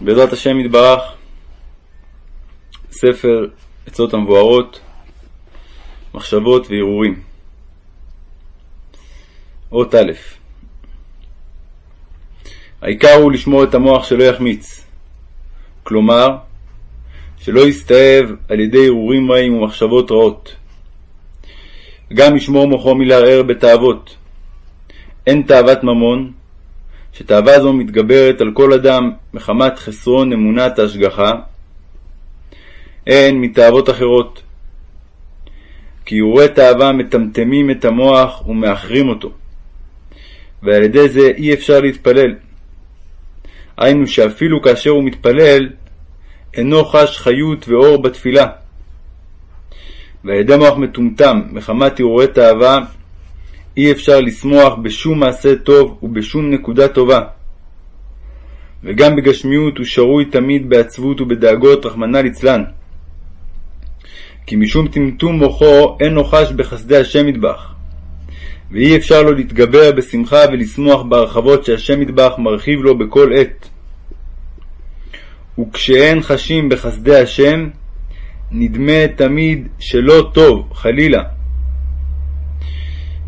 בעזרת השם יתברך, ספר עצות המבוארות, מחשבות והרהורים. אות א' העיקר הוא לשמור את המוח שלא יחמיץ, כלומר, שלא יסתאב על ידי הרהורים רעים ומחשבות רעות. גם לשמור מוחו מלערער בתאוות. אין תאוות ממון, שתאווה זו מתגברת על כל אדם מחמת חסרון אמונת ההשגחה, הן מתאוות אחרות. כי אירועי תאווה מטמטמים את המוח ומאחרים אותו, ועל ידי זה אי אפשר להתפלל. היינו שאפילו כאשר הוא מתפלל, אינו חש חיות ואור בתפילה. ועל ידי מוח מטומטם מחמת אירועי תאווה, אי אפשר לשמוח בשום מעשה טוב ובשום נקודה טובה. וגם בגשמיות הוא שרוי תמיד בעצבות ובדאגות, רחמנא ליצלן. כי משום טמטום מוחו אין נוחש בחסדי השם מטבח, ואי אפשר לו להתגבר בשמחה ולשמוח בהרחבות שהשם מטבח מרחיב לו בכל עת. וכשאין חשים בחסדי השם, נדמה תמיד שלא טוב, חלילה.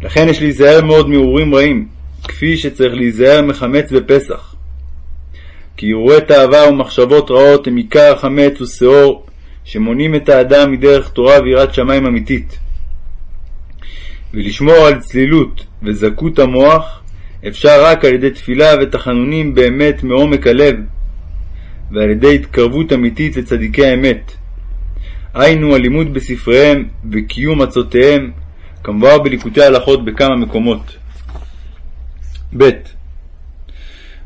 לכן יש להיזהר מאוד מאירועים רעים, כפי שצריך להיזהר מחמץ בפסח. כי אירועי תאווה ומחשבות רעות הם עיקר החמץ ושאור, שמונעים את האדם מדרך תורה ויראת שמיים אמיתית. ולשמור על צלילות וזכות המוח אפשר רק על ידי תפילה ותחנונים באמת מעומק הלב, ועל ידי התקרבות אמיתית לצדיקי האמת. היינו הלימוד בספריהם וקיום עצותיהם, כמבואר בליקוטי הלכות בכמה מקומות. ב.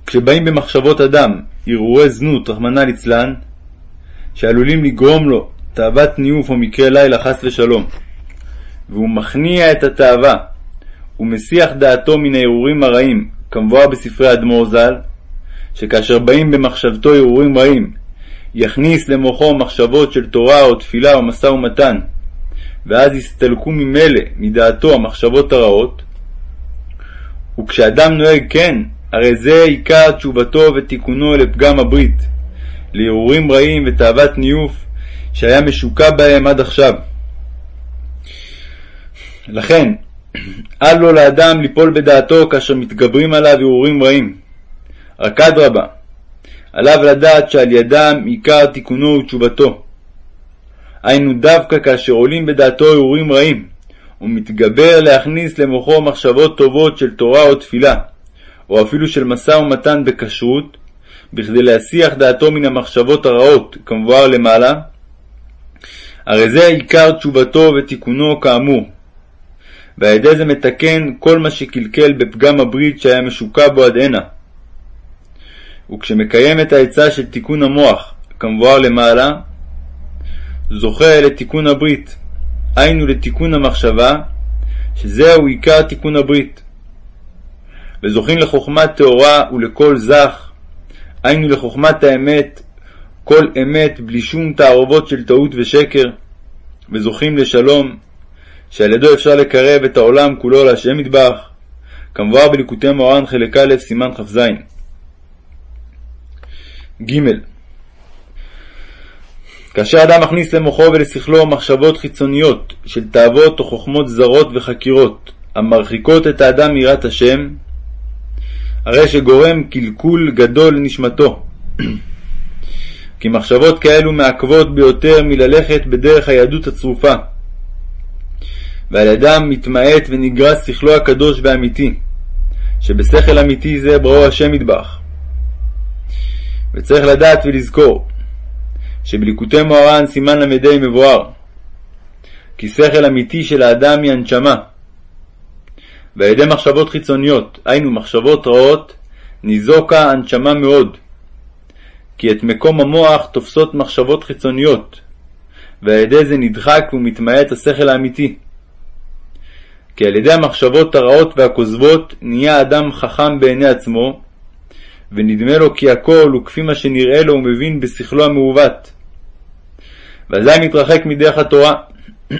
כשבאים במחשבות אדם הרהורי זנות, רחמנא ליצלן, שעלולים לגרום לו תאוות ניאוף או מקרה לילה חס ושלום, והוא מכניע את התאווה ומסיח דעתו מן ההרהורים הרעים, כמבואר בספרי אדמו"ר ז"ל, שכאשר באים במחשבתו הרהורים רעים, יכניס למוחו מחשבות של תורה או תפילה או משא ומתן, ואז יסתלקו ממילא מדעתו המחשבות הרעות, וכשאדם נוהג כן, הרי זה עיקר תשובתו ותיקונו לפגם הברית, להרהורים רעים ותאוות ניאוף שהיה משוקע בהם עד עכשיו. לכן, אל לו לאדם ליפול בדעתו כאשר מתגברים עליו הרהורים רעים. רק אדרבה, עליו לדעת שעל ידם עיקר תיקונו ותשובתו. היינו דווקא כאשר עולים בדעתו הרהורים רעים, ומתגבר להכניס למוחו מחשבות טובות של תורה או תפילה, או אפילו של משא ומתן בכשרות, בכדי להסיח דעתו מן המחשבות הרעות, כמבואר למעלה, הרי זה עיקר תשובתו ותיקונו כאמור. ועל ידי זה מתקן כל מה שקלקל בפגם הברית שהיה משוקע בו עד הנה. וכשמקיים את העצה של תיקון המוח, כמבואר למעלה, זוכה לתיקון הברית, היינו לתיקון המחשבה, שזהו עיקר תיקון הברית. וזוכים לחוכמת טהורה ולכל זך, היינו לחוכמת האמת, כל אמת בלי שום תערובות של טעות ושקר, וזוכים לשלום, שעל ידו אפשר לקרב את העולם כולו להשם מטבח, כמבואר בליקוטי מורן חלק א', סימן כ"ז. ג. כאשר אדם מכניס למוחו ולשכלו מחשבות חיצוניות של תאוות או חוכמות זרות וחקירות המרחיקות את האדם מיראת השם, הרי שגורם קלקול גדול לנשמתו. כי מחשבות כאלו מעכבות ביותר מללכת בדרך היהדות הצרופה, ועל ידם מתמעט ונגרס שכלו הקדוש והאמיתי, שבשכל אמיתי זה בראו השם מטבח. וצריך לדעת ולזכור שבליקוטי מוהר"ן סימן ל"ה מבואר כי שכל אמיתי של האדם היא הנשמה ועל ידי מחשבות חיצוניות, היינו מחשבות רעות, ניזוקה הנשמה מאוד. כי את מקום המוח תופסות מחשבות חיצוניות, ועל ידי זה נדחק ומתמעט השכל האמיתי. כי על ידי המחשבות הרעות והכוזבות נהיה אדם חכם בעיני עצמו, ונדמה לו כי הכל הוא כפי מה שנראה לו ומבין בשכלו המעוות. ואזי מתרחק מדרך התורה.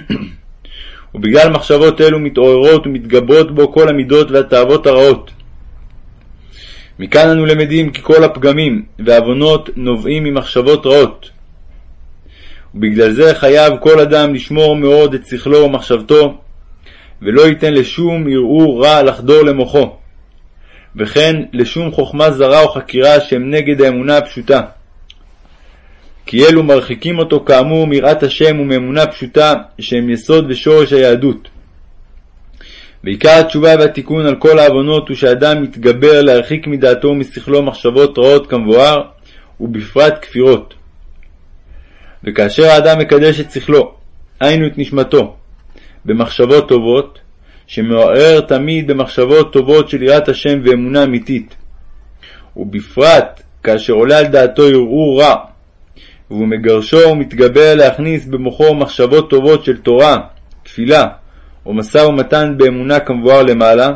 ובגלל מחשבות אלו מתעוררות ומתגברות בו כל המידות והתאוות הרעות. מכאן אנו למדים כי כל הפגמים והעוונות נובעים ממחשבות רעות. ובגלל זה חייב כל אדם לשמור מאוד את שכלו ומחשבתו, ולא ייתן לשום ערעור רע לחדור למוחו, וכן לשום חוכמה זרה או חקירה שהם נגד האמונה הפשוטה. כי אלו מרחיקים אותו כאמור מיראת השם ומאמונה פשוטה, שהם יסוד ושורש היהדות. ועיקר התשובה והתיקון על כל העוונות הוא שאדם מתגבר להרחיק מדעתו ומשכלו מחשבות רעות כמבואר, ובפרט כפירות. וכאשר האדם מקדש את שכלו, היינו את נשמתו, במחשבות טובות, שמעורר תמיד במחשבות טובות של יראת השם ואמונה אמיתית, ובפרט כאשר עולה על דעתו ערעור רע, והוא מגרשו ומתגבר להכניס במוחו מחשבות טובות של תורה, תפילה, או משא ומתן באמונה כמבואר למעלה,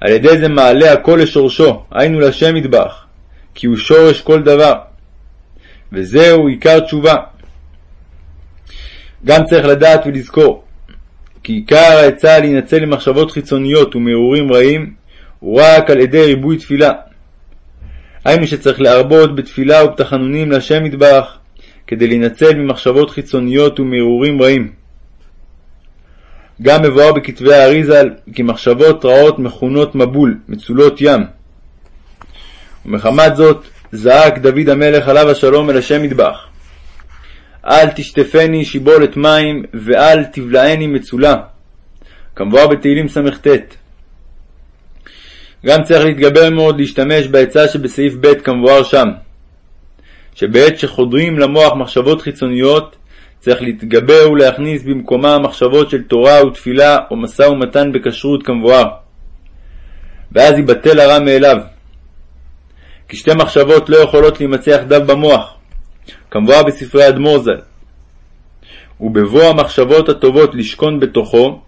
על ידי זה מעלה הכל לשורשו, היינו להשם ידבח, כי הוא שורש כל דבר. וזהו עיקר תשובה. גם צריך לדעת ולזכור, כי עיקר העצה להינצל ממחשבות חיצוניות ומערעורים רעים, הוא רק על ידי ריבוי תפילה. היינו שצריך להרבות בתפילה ובתחנונים להשם יתברך, כדי להינצל ממחשבות חיצוניות ומערעורים רעים. גם מבואר בכתבי האריזל כי מחשבות רעות מכונות מבול, מצולות ים. ומחמת זאת זעק דוד המלך עליו השלום אל השם מטבח. אל תשטפני שיבולת מים ואל תבלעני מצולה. כמבואר בתהילים סט. גם צריך להתגבר מאוד להשתמש בעצה שבסעיף ב' כמבואר שם, שבעת שחודרים למוח מחשבות חיצוניות, צריך להתגבר ולהכניס במקומה מחשבות של תורה ותפילה או משא ומתן בכשרות כמבואר. ואז ייבטל הרע מאליו. כי שתי מחשבות לא יכולות להימצא יחדיו במוח, כמבואר בספרי אדמו"ר ז"ל. ובבוא המחשבות הטובות לשכון בתוכו,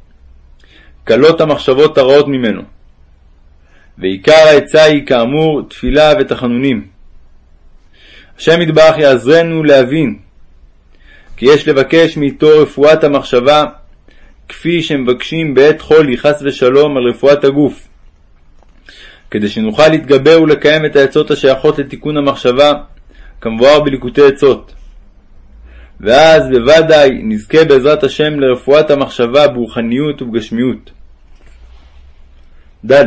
קלות המחשבות הרעות ממנו. ועיקר העצה היא כאמור תפילה ותחנונים. השם יתברך יעזרנו להבין כי יש לבקש מאיתו רפואת המחשבה כפי שמבקשים בעת חולי חס ושלום על רפואת הגוף, כדי שנוכל להתגבר ולקיים את העצות השייכות לתיקון המחשבה, כמבואר בליקוטי עצות. ואז בוודאי נזכה בעזרת השם לרפואת המחשבה ברוחניות ובגשמיות. ד.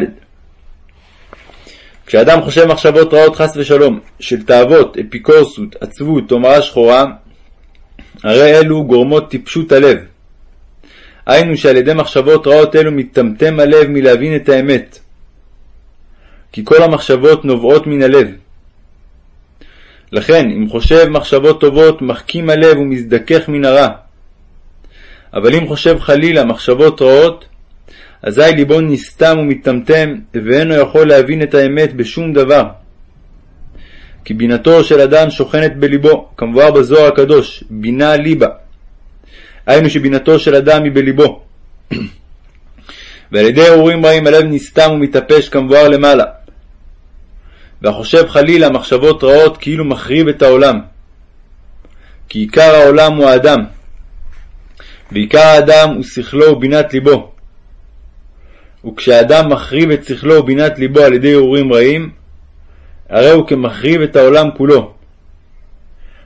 כשאדם חושב מחשבות רעות חס ושלום, של תאוות, אפיקורסות, עצבות או מראה שחורה, הרי אלו גורמות טיפשות הלב. היינו שעל ידי מחשבות רעות אלו מטמטם הלב מלהבין את האמת. כי כל המחשבות נובעות מן הלב. לכן, אם חושב מחשבות טובות, מחכים הלב ומזדכך מן הרע. אבל אם חושב חלילה מחשבות רעות, אזי ליבו נסתם ומטמטם, ואינו יכול להבין את האמת בשום דבר. כי בינתו של אדם שוכנת בליבו, כמבואר בזוהר הקדוש, בינה ליבה. היינו שבינתו של אדם היא בליבו. ועל ידי אירועים רעים הלב נסתם ומתאפש כמבואר למעלה. והחושב חלילה מחשבות רעות כאילו מחריב את העולם. כי עיקר העולם הוא האדם. ועיקר האדם הוא שכלו ובינת ליבו. וכשאדם מחריב את שכלו ובינת ליבו על ידי אירועים רעים, הרי הוא כמחריב את העולם כולו.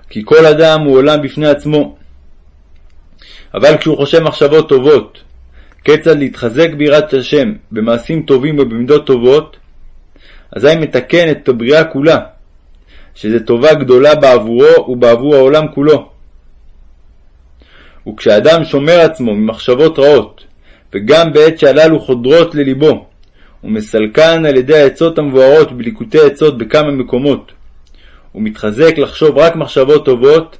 כי כל אדם הוא עולם בפני עצמו. אבל כשהוא חושב מחשבות טובות, כיצד להתחזק ביראת השם במעשים טובים ובמידות טובות, אזי מתקן את הבריאה כולה, שזו טובה גדולה בעבורו ובעבור העולם כולו. וכשאדם שומר עצמו ממחשבות רעות, וגם בעת שהללו חודרות לליבו, ומסלקן על ידי העצות המבוארות בליקוטי עצות בכמה מקומות, ומתחזק לחשוב רק מחשבות טובות,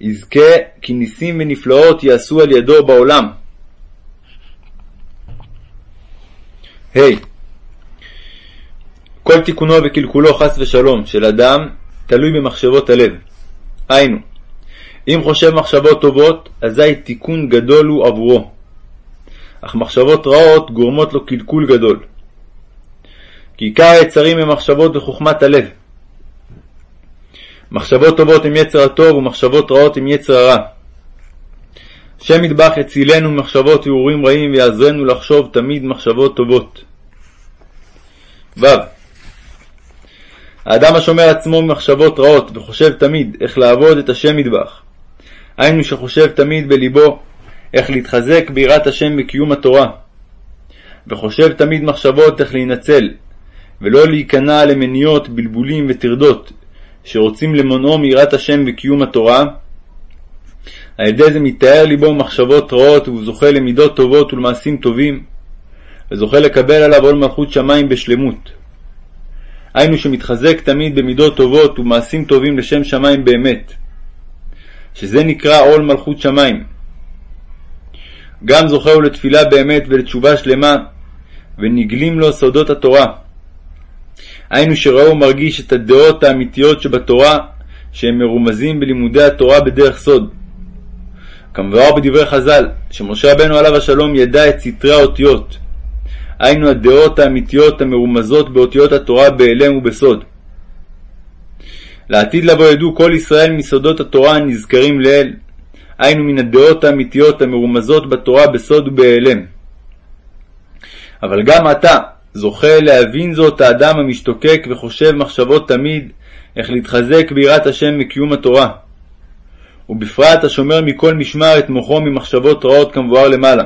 יזכה כי ניסים ונפלאות יעשו על ידו בעולם. ה. Hey, כל תיקונו וקלקולו חס ושלום של אדם תלוי במחשבות הלב. היינו, אם חושב מחשבות טובות, אזי תיקון גדול הוא עבורו. אך מחשבות רעות גורמות לו קלקול גדול. כי עיקר היצרים הם מחשבות וחוכמת הלב. מחשבות טובות הם יצר הטוב ומחשבות רעות הם יצר הרע. השם ידבח יצילנו ממחשבות וערעורים רעים ויעזרנו לחשוב תמיד מחשבות טובות. ו. האדם השומר עצמו ממחשבות רעות וחושב תמיד איך לעבוד את השם מטבח, היינו שחושב תמיד בליבו איך להתחזק ביראת השם בקיום התורה, וחושב תמיד מחשבות איך להינצל, ולא להיכנע למניות, בלבולים וטרדות שרוצים למונעו מיראת השם וקיום התורה, על ידי זה מתאר ליבו מחשבות רעות והוא זוכה למידות טובות ולמעשים טובים, וזוכה לקבל עליו עול מלכות שמיים בשלמות. היינו שמתחזק תמיד במידות טובות ומעשים טובים לשם שמיים באמת, שזה נקרא עול מלכות שמיים. גם זוכה הוא לתפילה באמת ולתשובה שלמה, ונגלים לו סודות התורה. היינו שראה ומרגיש את הדעות האמיתיות שבתורה, שהם מרומזים בלימודי התורה בדרך סוד. כמבואר בדברי חז"ל, שמשה רבנו עליו השלום ידע את סתרי האותיות, היינו הדעות האמיתיות המרומזות באותיות התורה בהלם ובסוד. לעתיד לבוא ידעו כל ישראל מסודות התורה הנזכרים לאל, היינו מן הדעות האמיתיות המרומזות בתורה בסוד ובהיעלם. אבל גם עתה זוכה להבין זאת האדם המשתוקק וחושב מחשבות תמיד איך להתחזק ביראת השם מקיום התורה. ובפרט השומר מכל משמר את מוחו ממחשבות רעות כמבואר למעלה.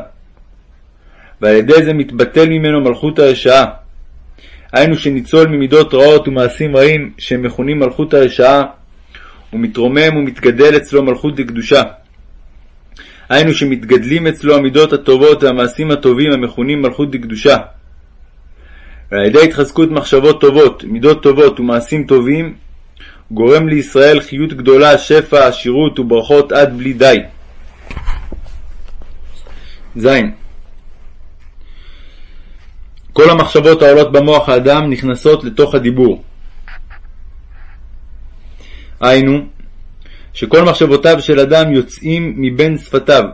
ועל ידי זה מתבטל ממנו מלכות הרשעה. היינו שניצול ממידות רעות ומעשים רעים שהם מכונים מלכות הרשעה, ומתרומם ומתגדל אצלו מלכות לקדושה. היינו שמתגדלים אצלו המידות הטובות והמעשים הטובים המכונים מלכות לקדושה. ועל ידי התחזקות מחשבות טובות, מידות טובות ומעשים טובים, גורם לישראל חיות גדולה, שפע, עשירות וברכות עד בלי די. ז. כל המחשבות העולות במוח האדם נכנסות לתוך הדיבור. היינו, שכל מחשבותיו של אדם יוצאים מבין שפתיו,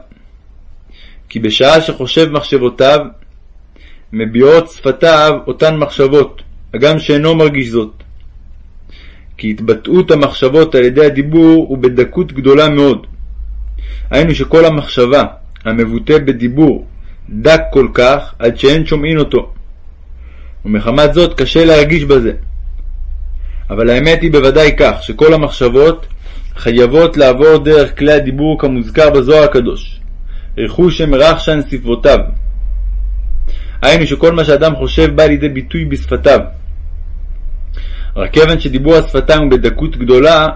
כי בשעה שחושב מחשבותיו, מביעות שפתיו אותן מחשבות, הגם שאינו מרגיש זאת. כי התבטאות המחשבות על ידי הדיבור הוא בדקות גדולה מאוד. היינו שכל המחשבה המבוטא בדיבור דק כל כך עד שאין שומעין אותו. ומחמת זאת קשה להרגיש בזה. אבל האמת היא בוודאי כך, שכל המחשבות חייבות לעבור דרך כלי הדיבור כמוזכר בזוהר הקדוש. רכוש שם רחשן שפבותיו. היינו שכל מה שאדם חושב בא לידי ביטוי בשפתיו. רק כיוון שדיבור השפתיים הוא בדקות גדולה,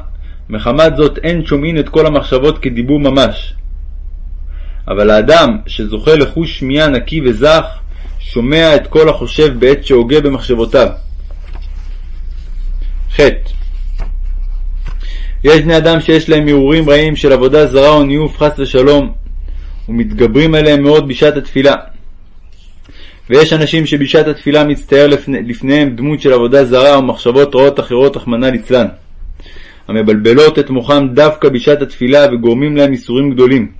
מחמת זאת אין שומעין את כל המחשבות כדיבור ממש. אבל האדם שזוכה לחוש שמיעה נקי וזך, שומע את כל החושב בעת שהוגה במחשבותיו. ח. יש בני אדם שיש להם הרהורים רעים של עבודה זרה או ניאוף חס ושלום, ומתגברים עליהם מאוד בשעת התפילה. ויש אנשים שבשעת התפילה מצטייר לפני, לפניהם דמות של עבודה זרה או מחשבות רעות אחרות, רחמנא ליצלן, המבלבלות את מוחם דווקא בשעת התפילה וגורמים להם ייסורים גדולים.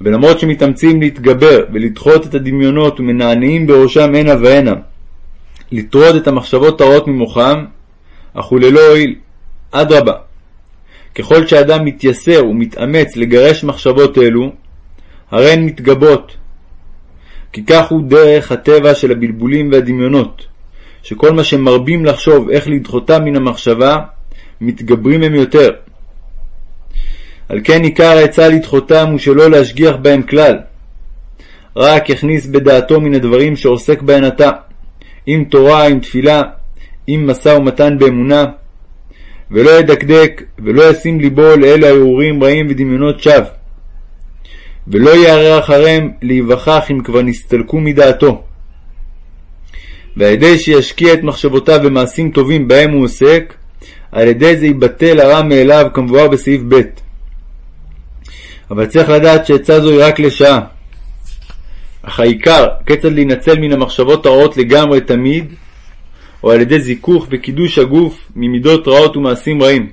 ולמרות שמתאמצים להתגבר ולדחות את הדמיונות ומנענעים בראשם הנה והנה, לטרוד את המחשבות הרעות ממוחם, אך הוא ללא הועיל. אדרבה, ככל שאדם מתייסר ומתאמץ לגרש מחשבות אלו, הרי הן מתגברות. כי כך הוא דרך הטבע של הבלבולים והדמיונות, שכל מה שמרבים לחשוב איך לדחותם מן המחשבה, מתגברים הם יותר. על כן עיקר העצה לדחותם הוא שלא להשגיח בהם כלל. רק יכניס בדעתו מן הדברים שעוסק בהן עתה, עם תורה, עם תפילה, עם משא ומתן באמונה, ולא ידקדק, ולא ישים ליבו לאלה הרהורים רעים ודמיונות שווא. ולא יערער אחריהם להיווכח אם כבר נסתלקו מדעתו. ועל ידי שישקיע את מחשבותיו במעשים טובים בהם הוא עוסק, על ידי זה יבטל הרע מאליו כמבואר בסעיף ב'. אבל צריך לדעת שעצה זו היא רק לשעה. אך העיקר, כיצד להינצל מן המחשבות הרעות לגמרי תמיד, או על ידי זיכוך וקידוש הגוף ממידות רעות ומעשים רעים.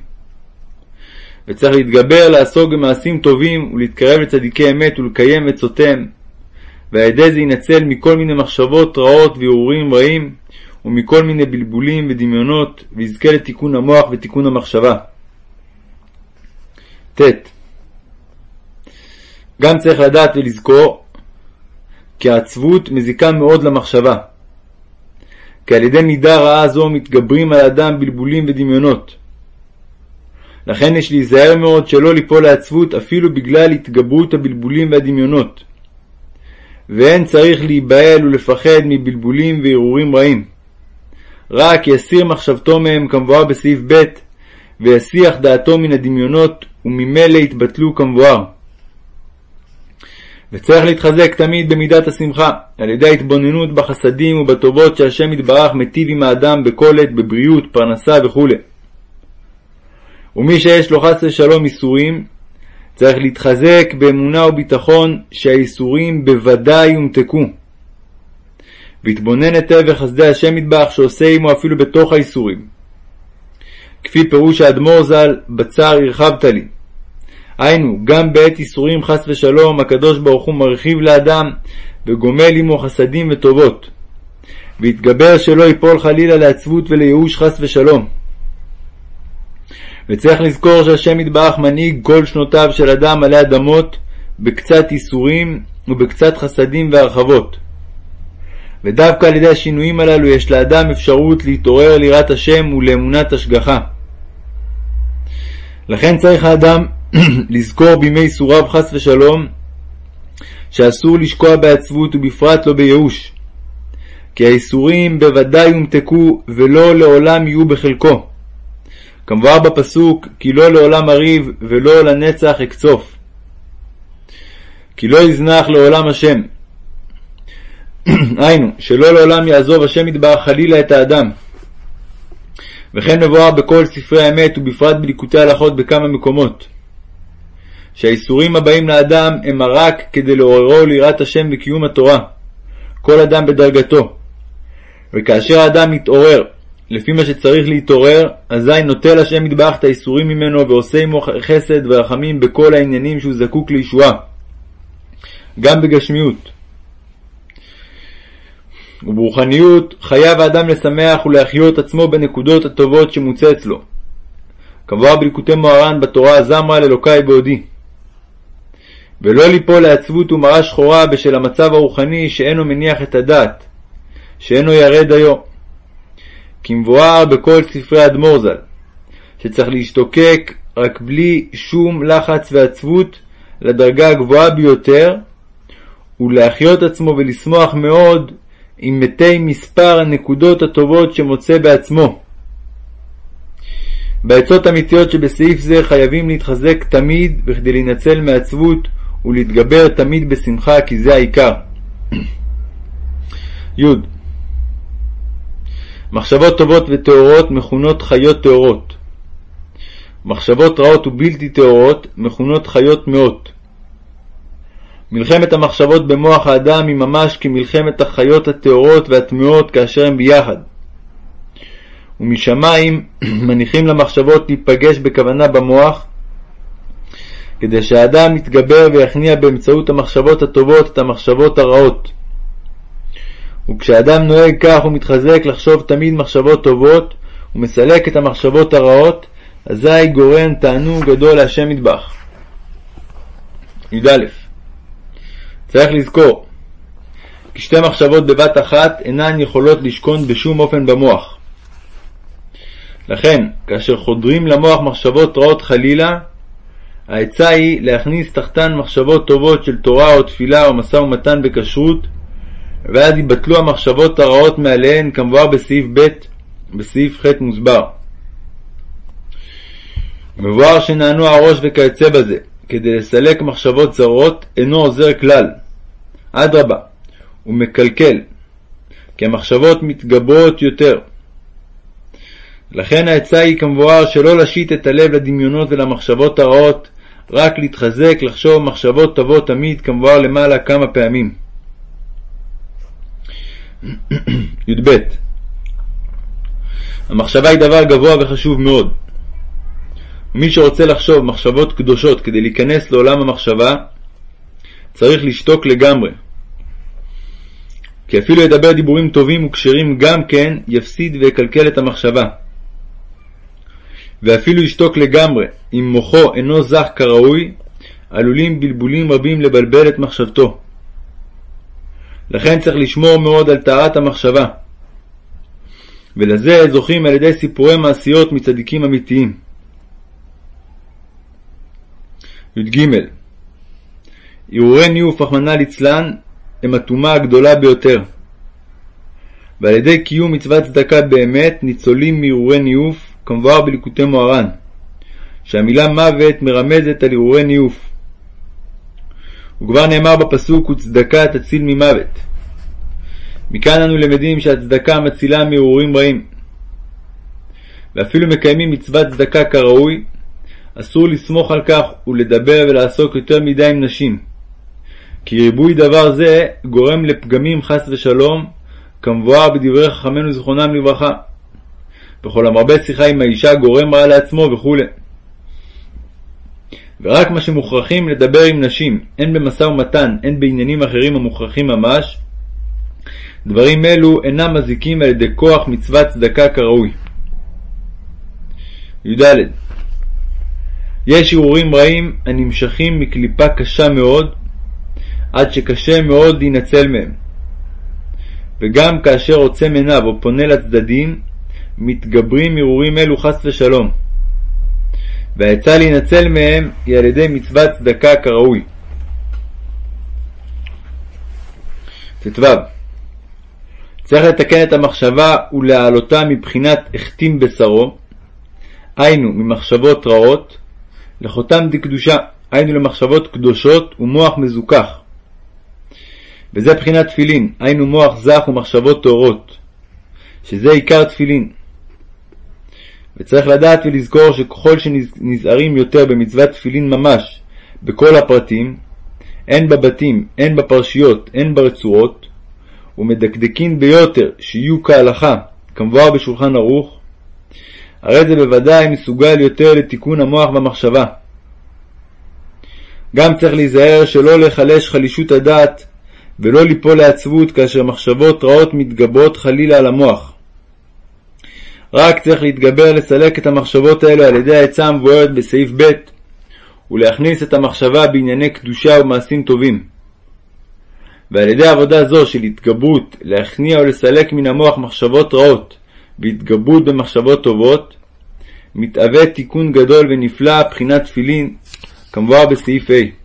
וצריך להתגבר לעסוק במעשים טובים ולהתקרב לצדיקי אמת ולקיים עצותיהם, ועל ידי זה ינצל מכל מיני מחשבות רעות והרהורים רעים, ומכל מיני בלבולים ודמיונות, ויזכה לתיקון המוח ותיקון המחשבה. ט. גם צריך לדעת ולזכור כי העצבות מזיקה מאוד למחשבה. כי על ידי מידה רעה זו מתגברים על האדם בלבולים ודמיונות. לכן יש להיזהר מאוד שלא ליפול לעצבות אפילו בגלל התגברות הבלבולים והדמיונות. ואין צריך להיבהל ולפחד מבלבולים והרהורים רעים. רק יסיר מחשבתו מהם כמבואר בסעיף ב' ויסיח דעתו מן הדמיונות וממילא יתבטלו כמבואר. וצריך להתחזק תמיד במידת השמחה, על ידי ההתבוננות בחסדים ובטובות שהשם יתברך מיטיב עם האדם בכל עת, בבריאות, פרנסה וכו'. ומי שיש לו חס ושלום איסורים, צריך להתחזק באמונה וביטחון שהאיסורים בוודאי יומתקו. והתבונן היטב בחסדי השם יתברך שעושה עמו אפילו בתוך האיסורים. כפי פירוש האדמו"ר ז"ל, בצער הרחבת לי. היינו, גם בעת איסורים חס ושלום, הקדוש ברוך הוא מרחיב לאדם וגומל עמו חסדים וטובות. והתגבר שלא ייפול חלילה לעצבות ולייאוש חס ושלום. וצריך לזכור שהשם יתברך מנהיג כל שנותיו של אדם עלי אדמות בקצת איסורים ובקצת חסדים והרחבות. ודווקא על ידי השינויים הללו יש לאדם אפשרות להתעורר ליראת השם ולאמונת השגחה. לכן צריך האדם לזכור בימי ייסוריו חס ושלום שאסור לשקוע בעצבות ובפרט לא בייאוש. כי האיסורים בוודאי יומתקו ולא לעולם יהיו בחלקו. כמבואר בפסוק כי לא לעולם אריב ולא לנצח אקצוף. כי לא יזנח לעולם השם. היינו, שלא לעולם יעזוב השם יתברך חלילה את האדם. וכן מבואר בכל ספרי האמת ובפרט בליקוטי הלכות בכמה מקומות. שהאיסורים הבאים לאדם הם רק כדי לעוררו ליראת השם וקיום התורה, כל אדם בדרגתו. וכאשר האדם מתעורר לפי מה שצריך להתעורר, אזי נוטל השם מטבח את האיסורים ממנו ועושה עמו חסד ורחמים בכל העניינים שהוא זקוק לישועה, גם בגשמיות. וברוחניות חייב האדם לשמח ולהחיות עצמו בנקודות הטובות שמוצא אצלו. קבוע בליקוטי מוהר"ן בתורה זמרה לאלוקי בעודי. ולא ליפול לעצבות ומרה שחורה בשל המצב הרוחני שאינו מניח את הדעת, שאינו ירד דיו. כמבואר בכל ספרי אדמו"ר ז"ל, שצריך להשתוקק רק בלי שום לחץ ועצבות לדרגה הגבוהה ביותר, ולהחיות עצמו ולשמוח מאוד עם מתי מספר הנקודות הטובות שמוצא בעצמו. בעצות אמיתיות שבסעיף זה חייבים להתחזק תמיד בכדי להינצל מעצבות ולהתגבר תמיד בשמחה כי זה העיקר. י. מחשבות טובות וטהורות מכונות חיות טהורות. מחשבות רעות ובלתי טהורות מכונות חיות מאוד. מלחמת המחשבות במוח האדם היא ממש כמלחמת החיות הטהורות והטמאות כאשר הם ביחד. ומשמיים מניחים למחשבות להיפגש בכוונה במוח, כדי שהאדם יתגבר ויכניע באמצעות המחשבות הטובות את המחשבות הרעות. וכשאדם נוהג כך הוא מתחזק לחשוב תמיד מחשבות טובות ומסלק את המחשבות הרעות, אזי גורם תענוג גדול להשם מטבח. י"א צריך לזכור כי שתי מחשבות בבת אחת אינן יכולות לשכון בשום אופן במוח. לכן, כאשר חודרים למוח מחשבות רעות חלילה, העצה היא להכניס תחתן מחשבות טובות של תורה או תפילה או משא ומתן בכשרות, ואז יבטלו המחשבות הרעות מעליהן כמבואר בסעיף ב' בסעיף ח' מוסבר. מבואר שנענו הראש וכיוצא בזה, כדי לסלק מחשבות זרות, אינו עוזר כלל. אדרבה, הוא מקלקל, כי המחשבות מתגברות יותר. לכן העצה היא כמבואר שלא להשית את הלב לדמיונות ולמחשבות הרעות, רק להתחזק לחשוב מחשבות טובות תמיד כמבואר למעלה כמה פעמים. י"ב המחשבה היא דבר גבוה וחשוב מאוד. מי שרוצה לחשוב מחשבות קדושות כדי להיכנס לעולם המחשבה, צריך לשתוק לגמרי. כי אפילו ידבר דיבורים טובים וכשרים גם כן, יפסיד ויקלקל את המחשבה. ואפילו ישתוק לגמרי, אם מוחו אינו זך כראוי, עלולים בלבולים רבים לבלבל את מחשבתו. לכן צריך לשמור מאוד על טהרת המחשבה. ולזה זוכים על ידי סיפורי מעשיות מצדיקים אמיתיים. י"ג הרהורי ניאוף, רחמנא ליצלן, הם הטומאה הגדולה ביותר. ועל ידי קיום מצוות צדקה באמת ניצולים מהרהורי ניאוף, כמבואר בליקוטי מוהר"ן, שהמילה מוות מרמזת על הרהורי ניאוף. וכבר נאמר בפסוק וצדקה תציל ממוות. מכאן אנו למדים שהצדקה מצילה מהרהורים רעים. ואפילו מקיימים מצוות צדקה כראוי, אסור לסמוך על כך ולדבר ולעסוק יותר מדי עם נשים. כי ריבוי דבר זה גורם לפגמים חס ושלום, כמבואר בדברי חכמינו זיכרונם לברכה. וכל המרבה שיחה עם האישה גורם רע לעצמו וכו'. ורק מה שמוכרחים לדבר עם נשים, הן במשא ומתן, הן בעניינים אחרים המוכרחים ממש, דברים אלו אינם מזיקים על ידי כוח מצוות צדקה כראוי. י"ד יש הרהורים רעים הנמשכים מקליפה קשה מאוד, עד שקשה מאוד להינצל מהם. וגם כאשר עוצם עיניו או פונה לצדדים, מתגברים הרהורים אלו חס ושלום. והעצה להינצל מהם היא על ידי מצוות צדקה כראוי. ט"ו צריך לתקן את המחשבה ולהעלותה מבחינת החתים בשרו, היינו ממחשבות רעות, לחותם דקדושה, היינו למחשבות קדושות ומוח מזוכח. וזה בחינת תפילין, היינו מוח זך ומחשבות טהורות, שזה עיקר תפילין. וצריך לדעת ולזכור שככל שנזהרים יותר במצוות תפילין ממש, בכל הפרטים, הן בבתים, הן בפרשיות, הן ברצועות, ומדקדקין ביותר שיהיו כהלכה, כמבואר בשולחן ערוך, הרי זה בוודאי מסוגל יותר לתיקון המוח והמחשבה. גם צריך להיזהר שלא לחלש חלישות הדעת ולא ליפול לעצבות כאשר מחשבות רעות מתגברות חלילה על המוח. רק צריך להתגבר לסלק את המחשבות האלו על ידי העצה המבוארת בסעיף ב' ולהכניס את המחשבה בענייני קדושה ומעשים טובים. ועל ידי עבודה זו של התגברות להכניע ולסלק מן המוח מחשבות רעות והתגברות במחשבות טובות, מתהווה תיקון גדול ונפלא בחינת תפילין, כמבואר בסעיף ה'.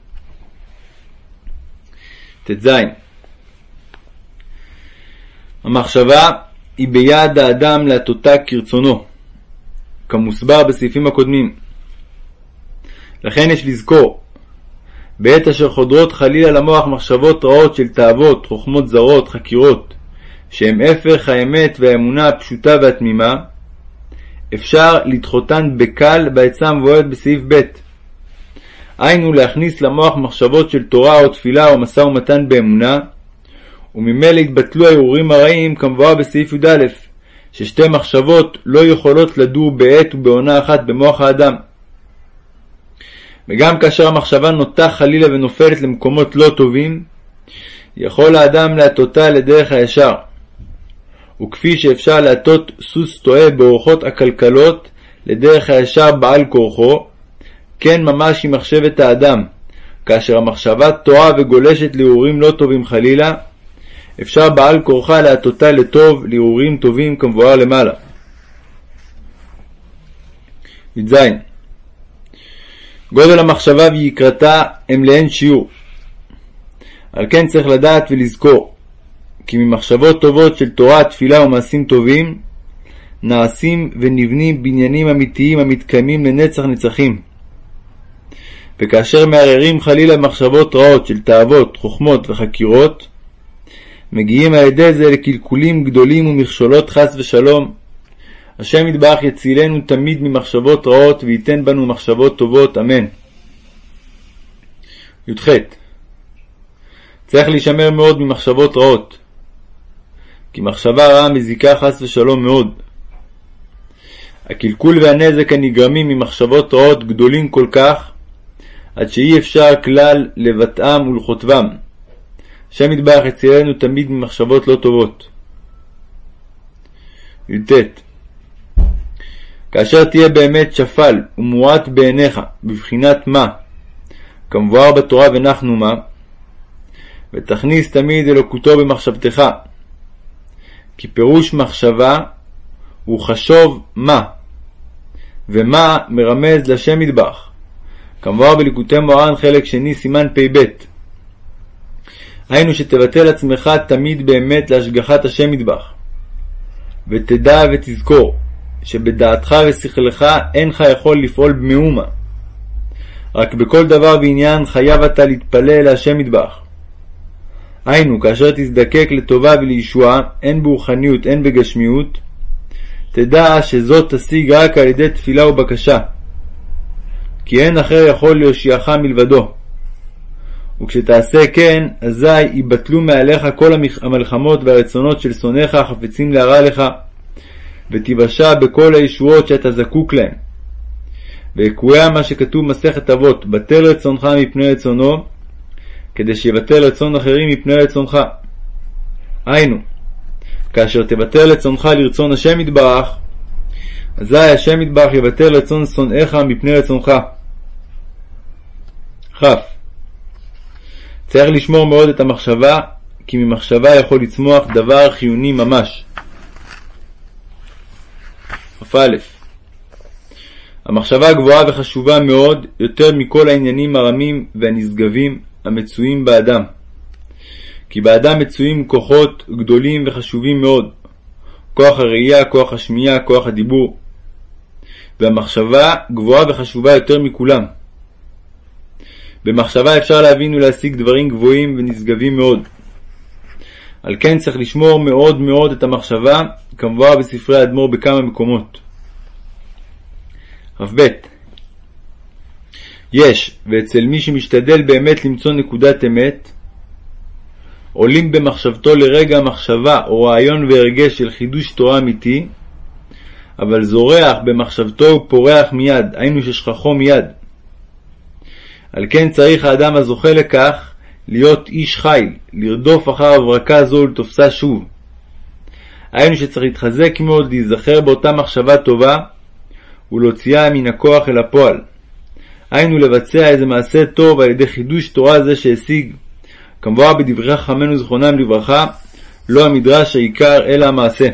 ט"ז המחשבה היא ביד האדם להטוטה כרצונו, כמוסבר בסעיפים הקודמים. לכן יש לזכור, בעת אשר חודרות חלילה למוח מחשבות רעות של תאוות, חוכמות זרות, חקירות, שהם הפך האמת והאמונה הפשוטה והתמימה, אפשר לדחותן בקל בעצה המבוארת בסעיף ב'. היינו להכניס למוח מחשבות של תורה או תפילה או משא ומתן באמונה, וממילא יתבטלו הערעורים הרעים כמבואר בסעיף י"א, ששתי מחשבות לא יכולות לדור בעת ובעונה אחת במוח האדם. וגם כאשר המחשבה נוטה חלילה ונופלת למקומות לא טובים, יכול האדם להטוטה לדרך הישר. וכפי שאפשר להטות סוס טועה באורחות עקלקלות לדרך הישר בעל כורחו, כן ממש היא מחשבת האדם, כאשר המחשבה טועה וגולשת להרהורים לא טובים חלילה, אפשר בעל כורחה להטוטה לטוב, להרהורים טובים כמבואר למעלה. י"ז גודל המחשבה ויקרתה הם לאין שיעור. על כן צריך לדעת ולזכור, כי ממחשבות טובות של תורה, תפילה ומעשים טובים, נעשים ונבנים בניינים אמיתיים המתקיימים לנצח נצחים. וכאשר מערערים חלילה מחשבות רעות של תאוות, חוכמות וחקירות, מגיעים על ידי זה לקלקולים גדולים ומכשולות חס ושלום. השם יתברך יצילנו תמיד ממחשבות רעות וייתן בנו מחשבות טובות, אמן. י"ח צריך להישמר מאוד ממחשבות רעות, כי מחשבה רעה מזיקה חס ושלום מאוד. הקלקול והנזק הנגרמים ממחשבות רעות גדולים כל כך, עד שאי אפשר כלל לבטאם ולכותבם. השם יתברך יצילנו תמיד ממחשבות לא טובות. י"ט כאשר תהיה באמת שפל ומועט בעיניך, בבחינת מה, כמבואר בתורה ונחנו מה, ותכניס תמיד אלוקותו במחשבתך. כי פירוש מחשבה הוא חשוב מה, ומה מרמז לשם מטבח. כמובן בליקוטי מוהר"ן חלק שני סימן פ"ב. היינו שתבטל עצמך תמיד באמת להשגחת השם מטבח. ותדע ותזכור שבדעתך ושכלך אינך יכול לפעול במאומה. רק בכל דבר ועניין חייב אתה להתפלל להשם מטבח. היינו, כאשר תזדקק לטובה ולישועה, הן ברוחניות הן בגשמיות, תדע שזאת תשיג רק על ידי תפילה ובקשה, כי אין אחר יכול להושיעך מלבדו. וכשתעשה כן, אזי ייבטלו מעליך כל המלחמות והרצונות של שונאיך החפצים להרע לך, ותיוושע בכל הישועות שאתה זקוק להן. ויקויה מה שכתוב במסכת אבות, בטל רצונך מפני רצונו, כדי שיבטל רצון אחרים מפני רצונך. היינו, כאשר תבטל רצונך לרצון השם יתברך, אזי השם יתברך יבטל רצון שונאיך מפני רצונך. כ. צריך לשמור מאוד את המחשבה, כי ממחשבה יכול לצמוח דבר חיוני ממש. כ"א המחשבה גבוהה וחשובה מאוד יותר מכל העניינים הרמים והנשגבים המצויים באדם. כי באדם מצויים כוחות גדולים וחשובים מאוד, כוח הראייה, כוח השמיעה, כוח הדיבור, והמחשבה גבוהה וחשובה יותר מכולם. במחשבה אפשר להבין ולהשיג דברים גבוהים ונשגבים מאוד. על כן צריך לשמור מאוד מאוד את המחשבה, כמובן בספרי האדמו"ר בכמה מקומות. כ"ב יש, ואצל מי שמשתדל באמת למצוא נקודת אמת, עולים במחשבתו לרגע מחשבה או רעיון והרגש של חידוש תורה אמיתי, אבל זורח במחשבתו ופורח מיד, היינו ששכחו מיד. על כן צריך האדם הזוכה לכך להיות איש חיל, לרדוף אחר הברקה זו ולתופסה שוב. היינו שצריך להתחזק מאוד, להיזכר באותה מחשבה טובה, ולהוציאה מן הכוח אל הפועל. היינו לבצע איזה מעשה טוב על ידי חידוש תורה זה שהשיג. כמובן בדברי חכמינו זכרונם לברכה, לא המדרש העיקר אלא המעשה.